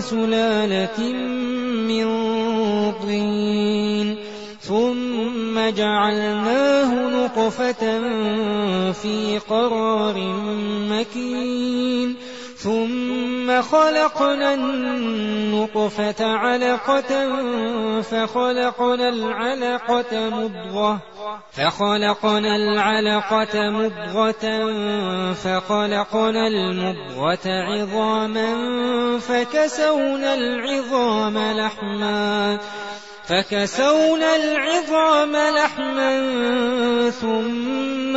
سلالة من طين ثم جعلناه نطفة في قرار مكين ثم خلقنا النطفة علقة فخلقنا العلقة مضغة فخلقنا العلقة مضغة فخلقنا المضغة عظاما فكسونا العظام لحما فكسونا العظام لحما ثم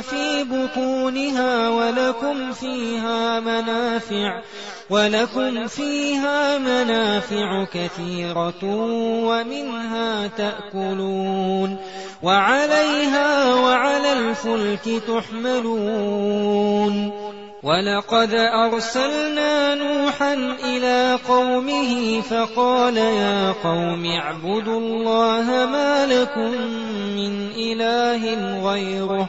في بطونها ولكم فيها منافع ولكم فيها منافع كثيرة ومنها تأكلون وعليها وعلى الفلك تحملون. ولقد أرسلنا نوحا إلى قومه فقال يا قوم اعبدوا الله ما لكم من إله غيره.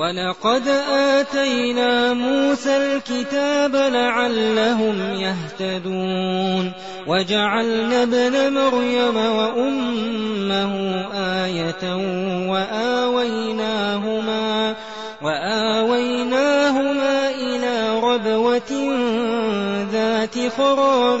ولقد آتينا موسى الكتاب لعلهم يهتدون. وجعلنا ابن مريم وأمه آية وآويناهما وآويناهما إلى ربوة ذات قرار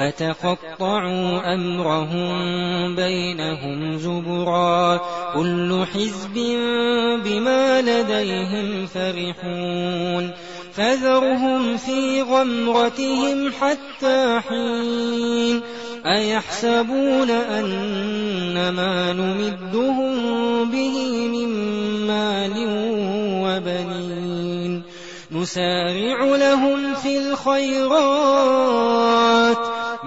فتقطعوا أمرهم بينهم زبرا كل حزب بما لديهم فرحون فذرهم في غمرتهم حتى حين أيحسبون أن ما نمدهم به من مال وبنين نسارع لهم في الخيرات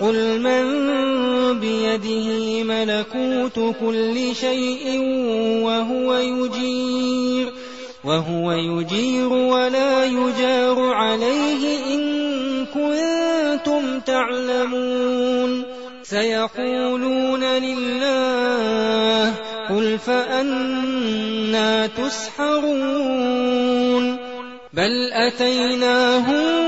قل من بيده ملكوت كل شيء وهو يجير وهو يجير ولا يجار عليه إن كنتم تعلمون سيقولون لله قل فأنا تسحرون بل أتيناهم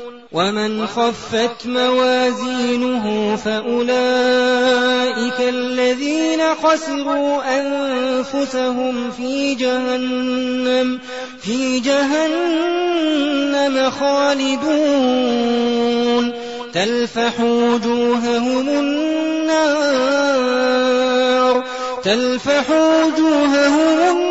ومن خفت موازينه فأولئك الذين خسروا أنفسهم في جهنم في جهنم خالدون. تلفح وجوههم النار تلفح وجوههم النار.